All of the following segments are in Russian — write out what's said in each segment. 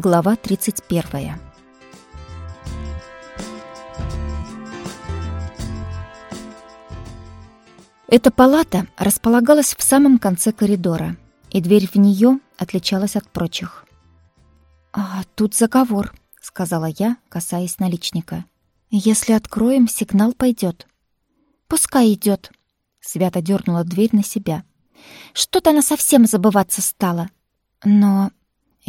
Глава 31. Эта палата располагалась в самом конце коридора, и дверь в нее отличалась от прочих. «А тут заговор», — сказала я, касаясь наличника. «Если откроем, сигнал пойдет». «Пускай идет», — Свята дернула дверь на себя. «Что-то она совсем забываться стала». «Но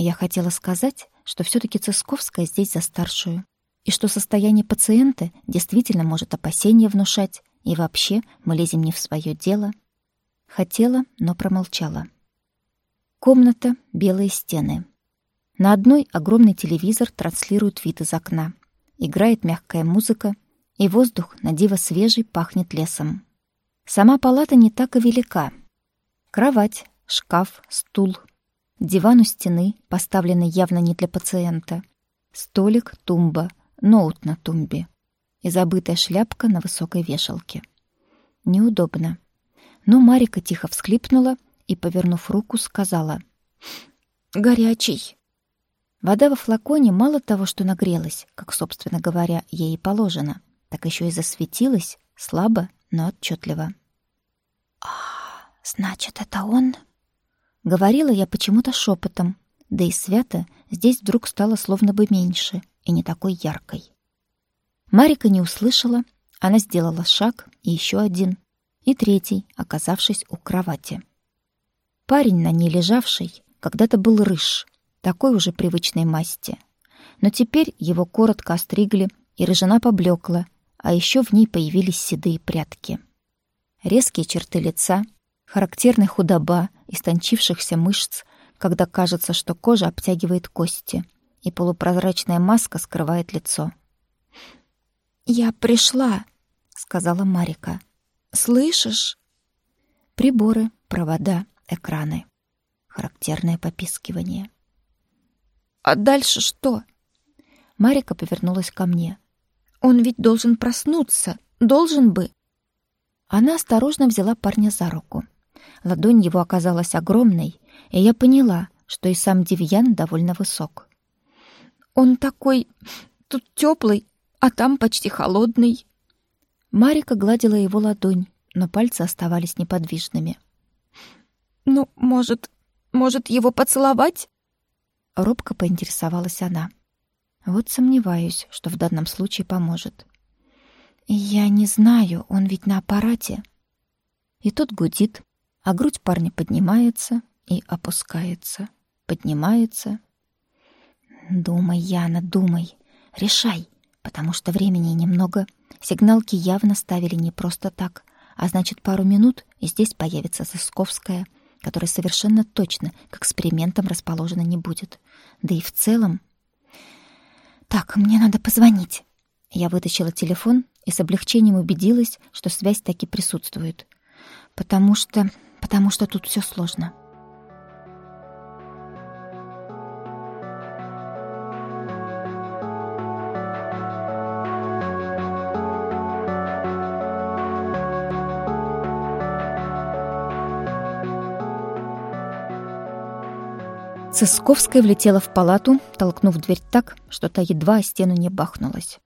я хотела сказать, что все таки Цисковская здесь за старшую, и что состояние пациента действительно может опасения внушать, и вообще мы лезем не в свое дело. Хотела, но промолчала. Комната, белые стены. На одной огромный телевизор транслирует вид из окна. Играет мягкая музыка, и воздух на диво свежий пахнет лесом. Сама палата не так и велика. Кровать, шкаф, стул — Диван у стены, поставленный явно не для пациента. Столик, тумба, ноут на тумбе. И забытая шляпка на высокой вешалке. Неудобно. Но Марика тихо всхлипнула и, повернув руку, сказала. «Горячий». Вода во флаконе мало того, что нагрелась, как, собственно говоря, ей и положено, так еще и засветилась, слабо, но отчетливо. «А, значит, это он?» Говорила я почему-то шепотом, да и свято здесь вдруг стало словно бы меньше и не такой яркой. Марика не услышала, она сделала шаг и еще один, и третий, оказавшись у кровати. Парень на ней лежавший когда-то был рыж, такой уже привычной масти. Но теперь его коротко остригли, и рыжина поблекла, а еще в ней появились седые прядки. Резкие черты лица, характерная худоба истончившихся мышц, когда кажется, что кожа обтягивает кости, и полупрозрачная маска скрывает лицо. «Я пришла», — сказала Марика. «Слышишь?» Приборы, провода, экраны. Характерное попискивание. «А дальше что?» Марика повернулась ко мне. «Он ведь должен проснуться, должен бы». Она осторожно взяла парня за руку. Ладонь его оказалась огромной, и я поняла, что и сам Девьян довольно высок. «Он такой... тут теплый, а там почти холодный». Марика гладила его ладонь, но пальцы оставались неподвижными. «Ну, может, может, его поцеловать?» Робко поинтересовалась она. Вот сомневаюсь, что в данном случае поможет. «Я не знаю, он ведь на аппарате». И тут гудит, а грудь парня поднимается и опускается, поднимается. Думай, Яна, думай, решай, потому что времени немного. Сигналки явно ставили не просто так, а значит, пару минут, и здесь появится Сысковская, которая совершенно точно к экспериментам расположена не будет. Да и в целом... Так, мне надо позвонить. Я вытащила телефон и с облегчением убедилась, что связь таки присутствует. Потому что потому что тут все сложно. Цисковская влетела в палату, толкнув дверь так, что та едва о стену не бахнулась.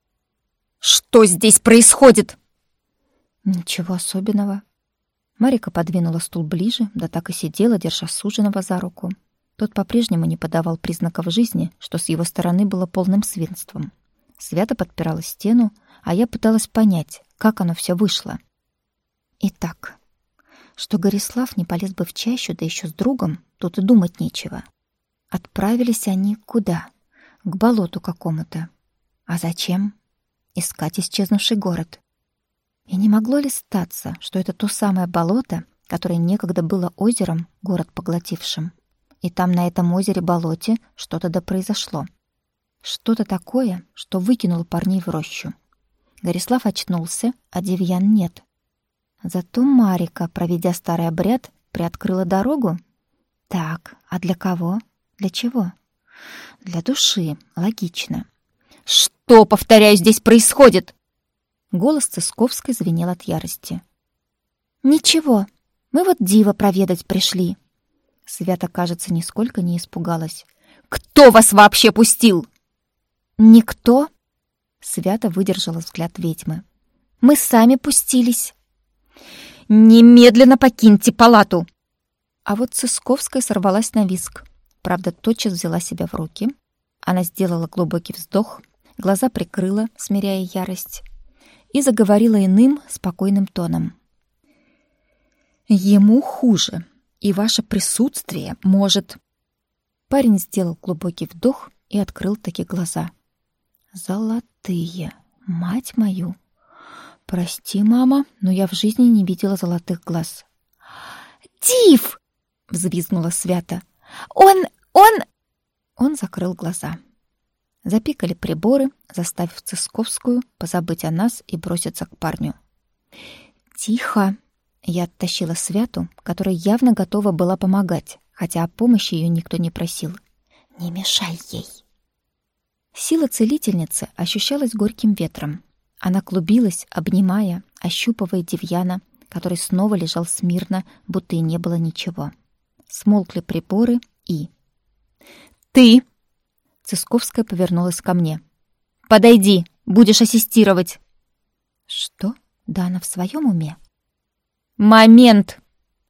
«Что здесь происходит?» «Ничего особенного», Марика подвинула стул ближе, да так и сидела, держа суженого за руку. Тот по-прежнему не подавал признаков жизни, что с его стороны было полным свинством. Свято подпирала стену, а я пыталась понять, как оно все вышло. Итак, что Горислав не полез бы в чащу, да еще с другом, тут и думать нечего. Отправились они куда? К болоту какому-то. А зачем? Искать исчезнувший город. И не могло ли статься, что это то самое болото, которое некогда было озером, город поглотившим? И там на этом озере-болоте что-то да произошло. Что-то такое, что выкинуло парней в рощу. Горислав очнулся, а Девьян нет. Зато Марика, проведя старый обряд, приоткрыла дорогу. Так, а для кого? Для чего? Для души, логично. «Что, повторяю, здесь происходит?» Голос Цисковской звенел от ярости. «Ничего, мы вот диво проведать пришли». Свята, кажется, нисколько не испугалась. Кто вас вообще пустил?» «Никто?» — свято выдержала взгляд ведьмы. «Мы сами пустились». «Немедленно покиньте палату!» А вот Цисковская сорвалась на виск. Правда, тотчас взяла себя в руки. Она сделала глубокий вздох, глаза прикрыла, смиряя ярость, и заговорила иным, спокойным тоном. «Ему хуже, и ваше присутствие может...» Парень сделал глубокий вдох и открыл такие глаза. «Золотые, мать мою!» «Прости, мама, но я в жизни не видела золотых глаз». «Тиф!» — взвизгнула Свята. «Он... он...» Он закрыл глаза. Запикали приборы, заставив Цисковскую позабыть о нас и броситься к парню. «Тихо!» Я оттащила Святу, которая явно готова была помогать, хотя о помощи ее никто не просил. «Не мешай ей!» Сила целительницы ощущалась горьким ветром. Она клубилась, обнимая, ощупывая Девьяна, который снова лежал смирно, будто и не было ничего. Смолкли приборы и... «Ты!» Цисковская повернулась ко мне. «Подойди, будешь ассистировать!» «Что? Да она в своем уме?» «Момент!»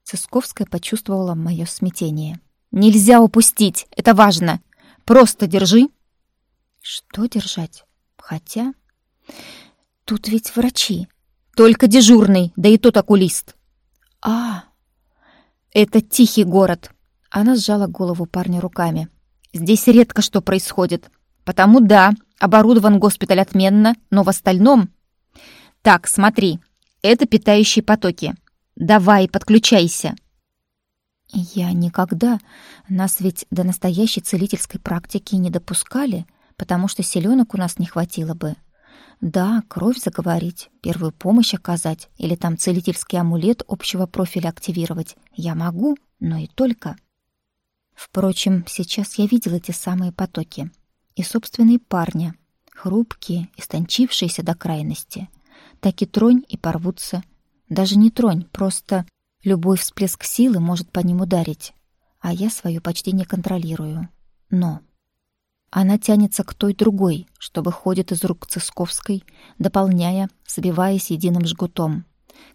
Цисковская почувствовала мое смятение. «Нельзя упустить, это важно! Просто держи!» «Что держать? Хотя...» «Тут ведь врачи!» «Только дежурный, да и тот окулист!» «А, это тихий город!» Она сжала голову парня руками. Здесь редко что происходит. Потому да, оборудован госпиталь отменно, но в остальном... Так, смотри, это питающие потоки. Давай, подключайся. Я никогда... Нас ведь до настоящей целительской практики не допускали, потому что селенок у нас не хватило бы. Да, кровь заговорить, первую помощь оказать или там целительский амулет общего профиля активировать я могу, но и только. Впрочем, сейчас я видела те самые потоки. И собственные парня, хрупкие, истончившиеся до крайности. Так и тронь и порвутся. Даже не тронь, просто любой всплеск силы может по ним ударить. А я свою почти не контролирую. Но она тянется к той другой, что выходит из рук Цисковской, дополняя, сбиваясь единым жгутом,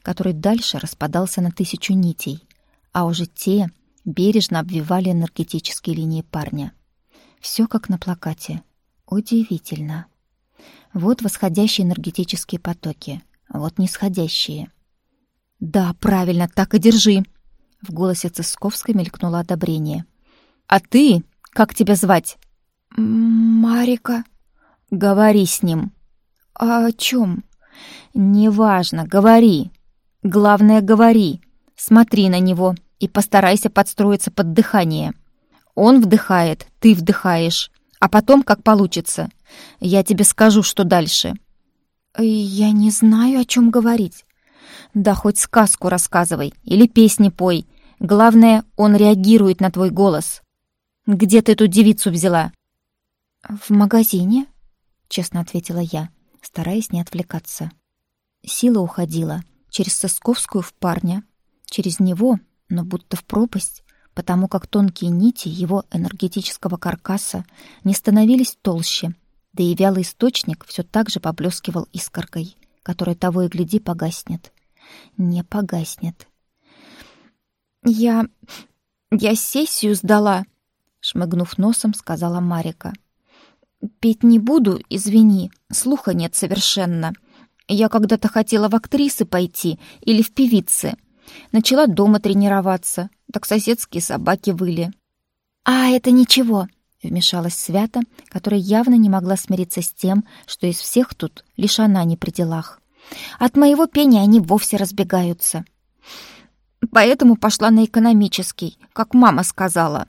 который дальше распадался на тысячу нитей, а уже те бережно обвивали энергетические линии парня. Все как на плакате. Удивительно. Вот восходящие энергетические потоки, вот нисходящие. «Да, правильно, так и держи!» В голосе Цисковской мелькнуло одобрение. «А ты? Как тебя звать?» «Марика». «Говори с ним». «А о чем?» «Неважно, говори. Главное, говори. Смотри на него, и постарайся подстроиться под дыхание. Он вдыхает, ты вдыхаешь, а потом как получится. Я тебе скажу, что дальше. Я не знаю, о чем говорить. Да хоть сказку рассказывай или песни пой. Главное, он реагирует на твой голос. Где ты эту девицу взяла? В магазине, честно ответила я, стараясь не отвлекаться. Сила уходила через Сосковскую в парня, через него но будто в пропасть, потому как тонкие нити его энергетического каркаса не становились толще, да и вялый источник все так же поблескивал искоркой, которая того и гляди погаснет. Не погаснет. «Я... я сессию сдала», — шмыгнув носом, сказала Марика. «Петь не буду, извини, слуха нет совершенно. Я когда-то хотела в актрисы пойти или в певицы». Начала дома тренироваться, так соседские собаки выли. «А это ничего», — вмешалась Свята, которая явно не могла смириться с тем, что из всех тут лишь она не при делах. «От моего пения они вовсе разбегаются». Поэтому пошла на экономический, как мама сказала.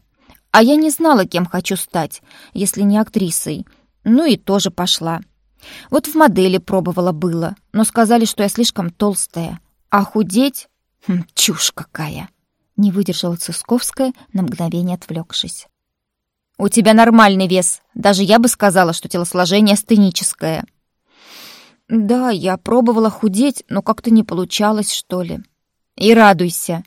А я не знала, кем хочу стать, если не актрисой. Ну и тоже пошла. Вот в модели пробовала было, но сказали, что я слишком толстая. А худеть Хм, чушь какая! Не выдержала Цисковская, на мгновение отвлекшись. У тебя нормальный вес. Даже я бы сказала, что телосложение астеническое. Да, я пробовала худеть, но как-то не получалось, что ли. И радуйся.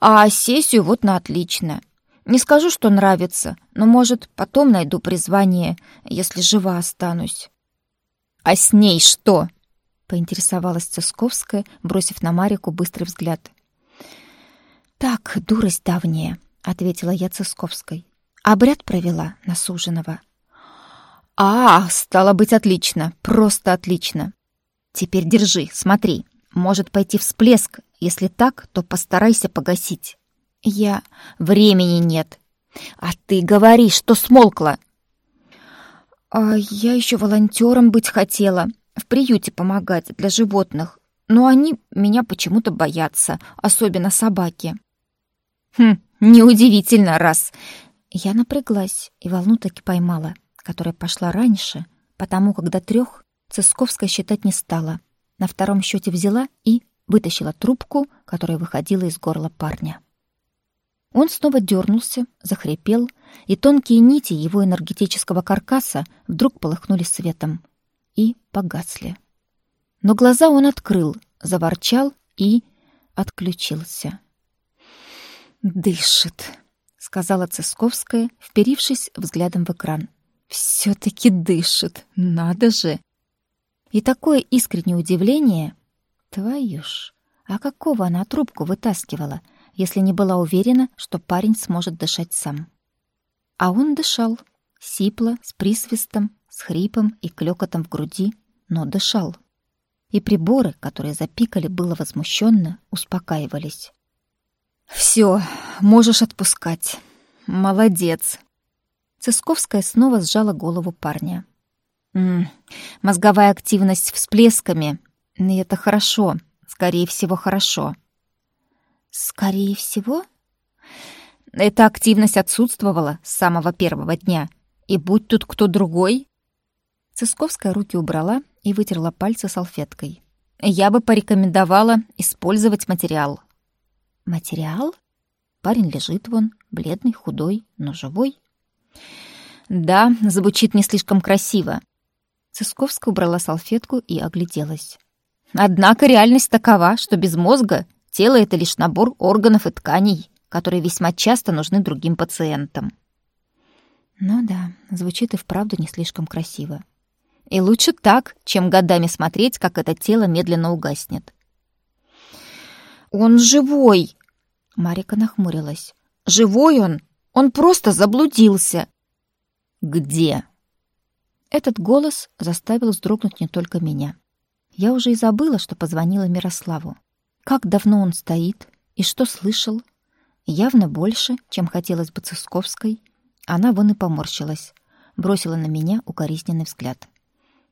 А сессию вот на отлично. Не скажу, что нравится, но, может, потом найду призвание, если жива останусь. А с ней что? Поинтересовалась Цисковская, бросив на Марику быстрый взгляд. Так, дурость давняя, ответила я Цисковской. Обряд провела на суженого. А, стало быть, отлично, просто отлично. Теперь держи, смотри. Может пойти всплеск. Если так, то постарайся погасить. Я... Времени нет. А ты говори, что смолкла. А я еще волонтером быть хотела. В приюте помогать для животных. Но они меня почему-то боятся, особенно собаки. Хм, неудивительно, раз. Я напряглась и волну таки поймала, которая пошла раньше, потому до трех Цисковская считать не стала. На втором счете взяла и вытащила трубку, которая выходила из горла парня. Он снова дернулся, захрипел, и тонкие нити его энергетического каркаса вдруг полыхнули светом и погасли. Но глаза он открыл, заворчал и отключился. «Дышит», — сказала Цисковская, вперившись взглядом в экран. «Все-таки дышит, надо же!» И такое искреннее удивление. Твою ж, а какого она трубку вытаскивала — если не была уверена, что парень сможет дышать сам. А он дышал, сипло, с присвистом, с хрипом и клёкотом в груди, но дышал. И приборы, которые запикали было возмущенно, успокаивались. «Всё, можешь отпускать. Молодец!» Цисковская снова сжала голову парня. «М -м, «Мозговая активность всплесками. И это хорошо. Скорее всего, хорошо. Скорее всего, эта активность отсутствовала с самого первого дня. И будь тут кто другой... Цисковская руки убрала и вытерла пальцы салфеткой. Я бы порекомендовала использовать материал. Материал? Парень лежит вон, бледный, худой, но живой. Да, звучит не слишком красиво. Цисковская убрала салфетку и огляделась. Однако реальность такова, что без мозга Тело — это лишь набор органов и тканей, которые весьма часто нужны другим пациентам. Ну да, звучит и вправду не слишком красиво. И лучше так, чем годами смотреть, как это тело медленно угаснет. «Он живой!» Марика нахмурилась. «Живой он! Он просто заблудился!» «Где?» Этот голос заставил вздрогнуть не только меня. Я уже и забыла, что позвонила Мирославу. Как давно он стоит и что слышал? Явно больше, чем хотелось бы Цисковской. Она вон и поморщилась, бросила на меня укоризненный взгляд.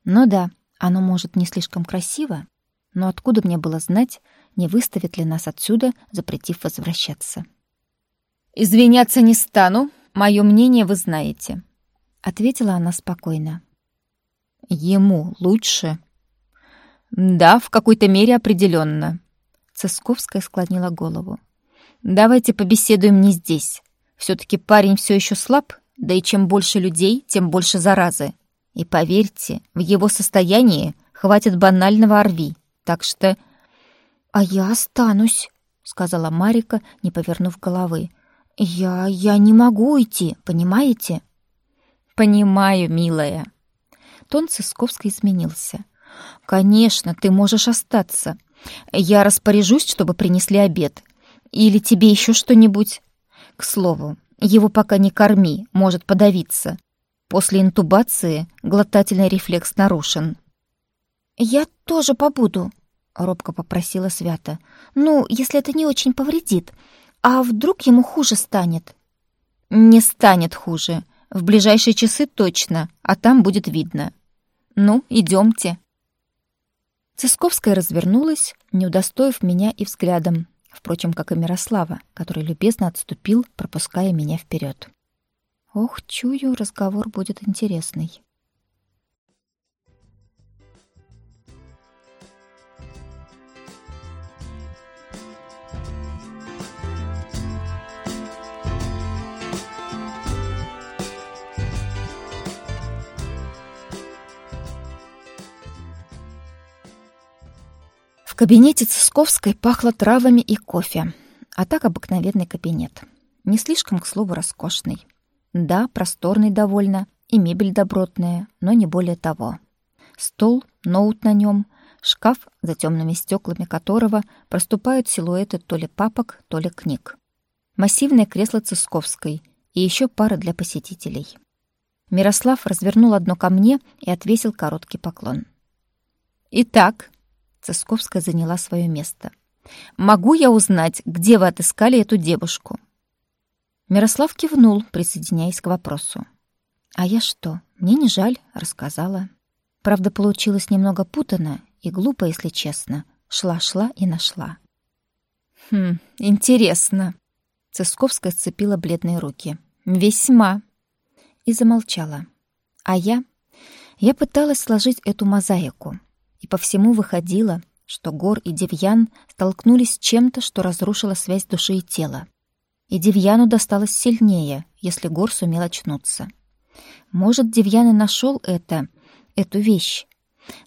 Ну да, оно может не слишком красиво, но откуда мне было знать, не выставит ли нас отсюда, запретив возвращаться? «Извиняться не стану, мое мнение вы знаете», — ответила она спокойно. «Ему лучше?» «Да, в какой-то мере определенно. Цисковская склонила голову. «Давайте побеседуем не здесь. Все-таки парень все еще слаб, да и чем больше людей, тем больше заразы. И поверьте, в его состоянии хватит банального орви. Так что...» «А я останусь», — сказала Марика, не повернув головы. «Я... я не могу уйти, понимаете?» «Понимаю, милая». Тон Цисковской изменился. «Конечно, ты можешь остаться. Я распоряжусь, чтобы принесли обед. Или тебе еще что-нибудь? К слову, его пока не корми, может подавиться. После интубации глотательный рефлекс нарушен. «Я тоже побуду», — робко попросила Свята. «Ну, если это не очень повредит. А вдруг ему хуже станет?» «Не станет хуже. В ближайшие часы точно, а там будет видно. Ну, идемте. Цисковская развернулась, не удостоив меня и взглядом, впрочем, как и Мирослава, который любезно отступил, пропуская меня вперед. Ох, чую, разговор будет интересный. В кабинете Цисковской пахло травами и кофе, а так обыкновенный кабинет. Не слишком, к слову, роскошный. Да, просторный довольно, и мебель добротная, но не более того. Стол, ноут на нем, шкаф, за темными стеклами которого проступают силуэты то ли папок, то ли книг. Массивное кресло Цисковской и еще пара для посетителей. Мирослав развернул одно ко мне и отвесил короткий поклон. «Итак», — Цисковская заняла свое место, «могу я узнать, где вы отыскали эту девушку?» Мирослав кивнул, присоединяясь к вопросу. «А я что? Мне не жаль», — рассказала. Правда, получилось немного путано и глупо, если честно. Шла-шла и нашла. «Хм, интересно». Цисковская сцепила бледные руки. «Весьма». И замолчала. А я... Я пыталась сложить эту мозаику. По всему выходило, что Гор и Девьян столкнулись с чем-то, что разрушило связь души и тела. И Девьяну досталось сильнее, если Гор сумел очнуться. Может, Девьян и нашел это, эту вещь.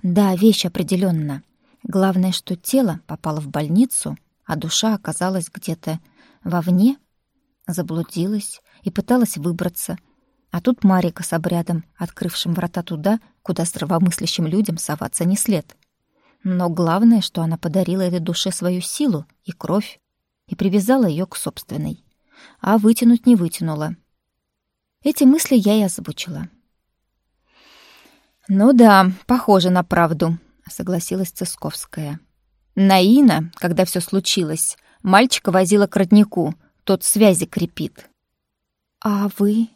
Да, вещь определенно. Главное, что тело попало в больницу, а душа оказалась где-то вовне, заблудилась и пыталась выбраться. А тут Марика с обрядом, открывшим врата туда, куда здравомыслящим людям соваться не след. Но главное, что она подарила этой душе свою силу и кровь и привязала ее к собственной а вытянуть не вытянула. Эти мысли я и озвучила. «Ну да, похоже на правду», — согласилась Цисковская. «Наина, когда все случилось, мальчика возила к роднику, тот связи крепит». «А вы?»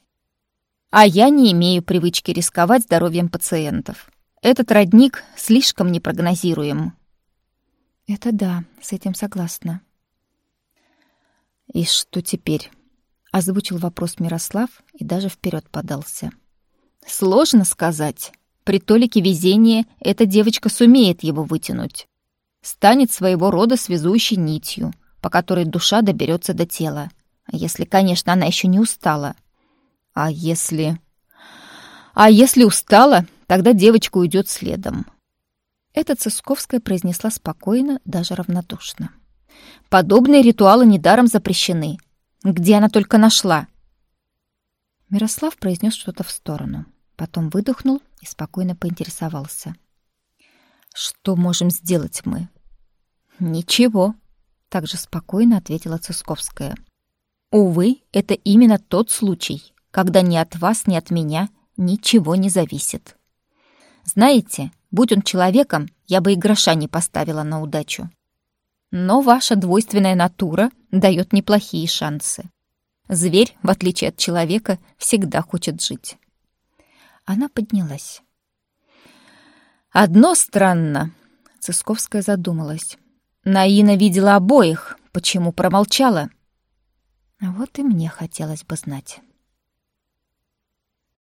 «А я не имею привычки рисковать здоровьем пациентов. Этот родник слишком непрогнозируем». «Это да, с этим согласна», «И что теперь?» — озвучил вопрос Мирослав и даже вперед подался. «Сложно сказать. При толике везения эта девочка сумеет его вытянуть. Станет своего рода связующей нитью, по которой душа доберется до тела. Если, конечно, она еще не устала. А если... А если устала, тогда девочка уйдет следом». Это Цисковская произнесла спокойно, даже равнодушно. Подобные ритуалы недаром запрещены. Где она только нашла?» Мирослав произнес что-то в сторону, потом выдохнул и спокойно поинтересовался. «Что можем сделать мы?» «Ничего», — также спокойно ответила Цисковская. «Увы, это именно тот случай, когда ни от вас, ни от меня ничего не зависит. Знаете, будь он человеком, я бы и гроша не поставила на удачу. Но ваша двойственная натура дает неплохие шансы. Зверь, в отличие от человека, всегда хочет жить. Она поднялась. «Одно странно», — Цисковская задумалась. «Наина видела обоих. Почему промолчала?» Вот и мне хотелось бы знать.